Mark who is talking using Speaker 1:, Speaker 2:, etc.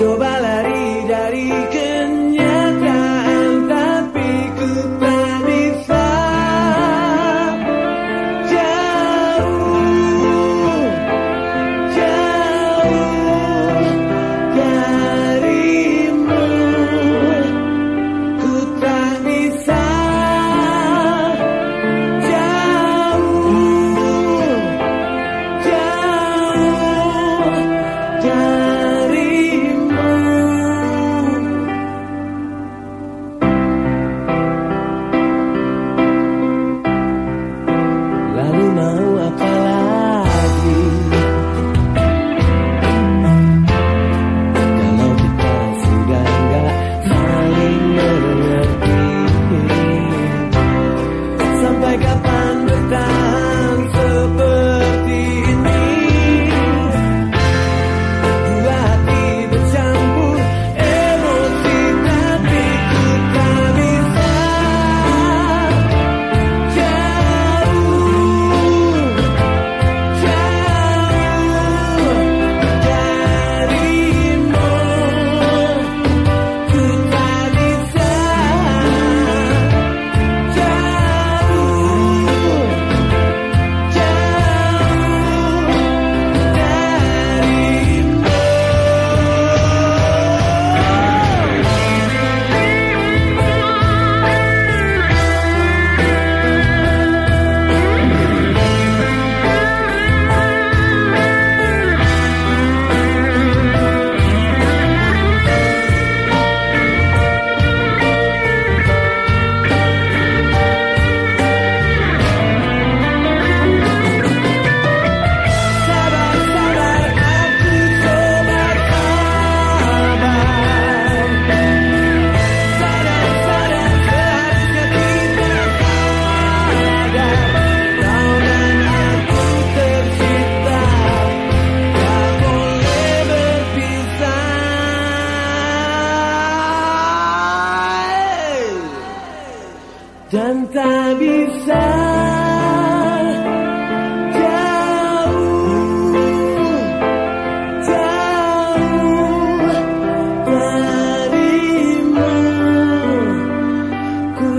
Speaker 1: your back. Dan tak bisa jauh jauh darimu ku